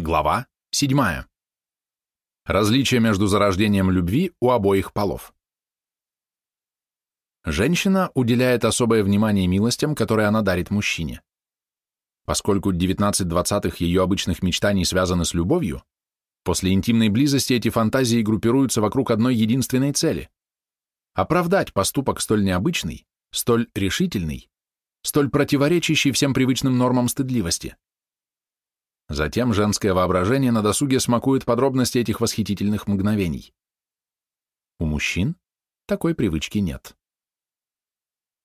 Глава 7. Различие между зарождением любви у обоих полов. Женщина уделяет особое внимание милостям, которые она дарит мужчине. Поскольку 19-20 ее обычных мечтаний связаны с любовью, после интимной близости эти фантазии группируются вокруг одной единственной цели – оправдать поступок столь необычный, столь решительный, столь противоречащий всем привычным нормам стыдливости – Затем женское воображение на досуге смакует подробности этих восхитительных мгновений. У мужчин такой привычки нет.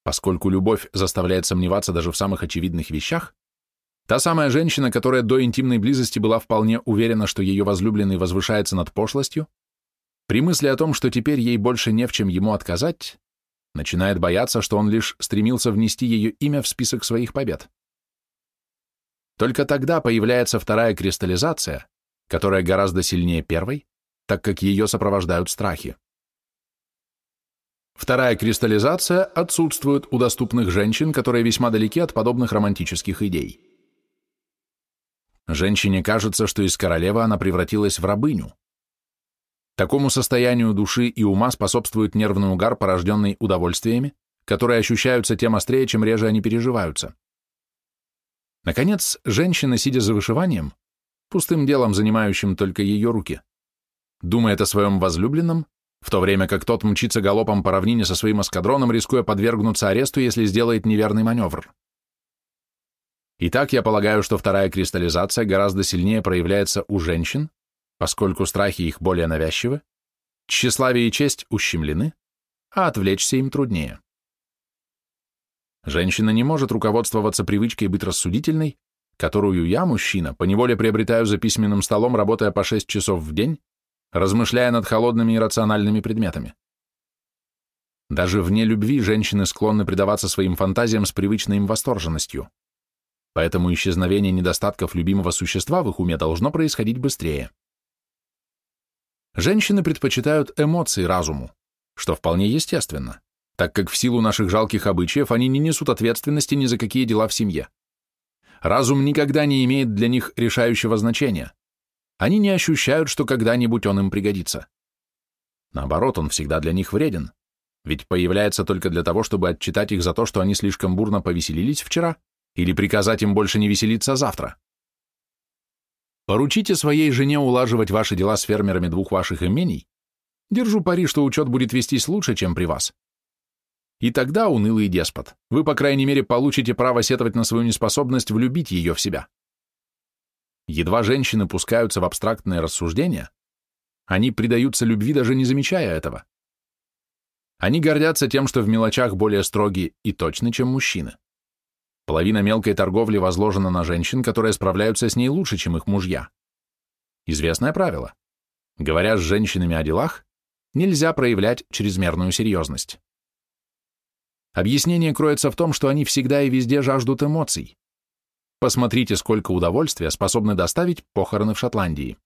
Поскольку любовь заставляет сомневаться даже в самых очевидных вещах, та самая женщина, которая до интимной близости была вполне уверена, что ее возлюбленный возвышается над пошлостью, при мысли о том, что теперь ей больше не в чем ему отказать, начинает бояться, что он лишь стремился внести ее имя в список своих побед. Только тогда появляется вторая кристаллизация, которая гораздо сильнее первой, так как ее сопровождают страхи. Вторая кристаллизация отсутствует у доступных женщин, которые весьма далеки от подобных романтических идей. Женщине кажется, что из королевы она превратилась в рабыню. Такому состоянию души и ума способствует нервный угар, порожденный удовольствиями, которые ощущаются тем острее, чем реже они переживаются. Наконец, женщина, сидя за вышиванием, пустым делом занимающим только ее руки, думает о своем возлюбленном, в то время как тот мчится галопом по равнине со своим эскадроном, рискуя подвергнуться аресту, если сделает неверный маневр. Итак, я полагаю, что вторая кристаллизация гораздо сильнее проявляется у женщин, поскольку страхи их более навязчивы, тщеславие и честь ущемлены, а отвлечься им труднее. Женщина не может руководствоваться привычкой быть рассудительной, которую я, мужчина, поневоле приобретаю за письменным столом, работая по 6 часов в день, размышляя над холодными и рациональными предметами. Даже вне любви женщины склонны предаваться своим фантазиям с привычной им восторженностью. Поэтому исчезновение недостатков любимого существа в их уме должно происходить быстрее. Женщины предпочитают эмоции разуму, что вполне естественно так как в силу наших жалких обычаев они не несут ответственности ни за какие дела в семье. Разум никогда не имеет для них решающего значения. Они не ощущают, что когда-нибудь он им пригодится. Наоборот, он всегда для них вреден, ведь появляется только для того, чтобы отчитать их за то, что они слишком бурно повеселились вчера, или приказать им больше не веселиться завтра. Поручите своей жене улаживать ваши дела с фермерами двух ваших имений. Держу пари, что учет будет вестись лучше, чем при вас. И тогда, унылый деспот, вы, по крайней мере, получите право сетовать на свою неспособность влюбить ее в себя. Едва женщины пускаются в абстрактные рассуждения, они предаются любви, даже не замечая этого. Они гордятся тем, что в мелочах более строги и точны, чем мужчины. Половина мелкой торговли возложена на женщин, которые справляются с ней лучше, чем их мужья. Известное правило. Говоря с женщинами о делах, нельзя проявлять чрезмерную серьезность. Объяснение кроется в том, что они всегда и везде жаждут эмоций. Посмотрите, сколько удовольствия способны доставить похороны в Шотландии.